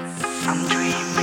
I'm dreaming,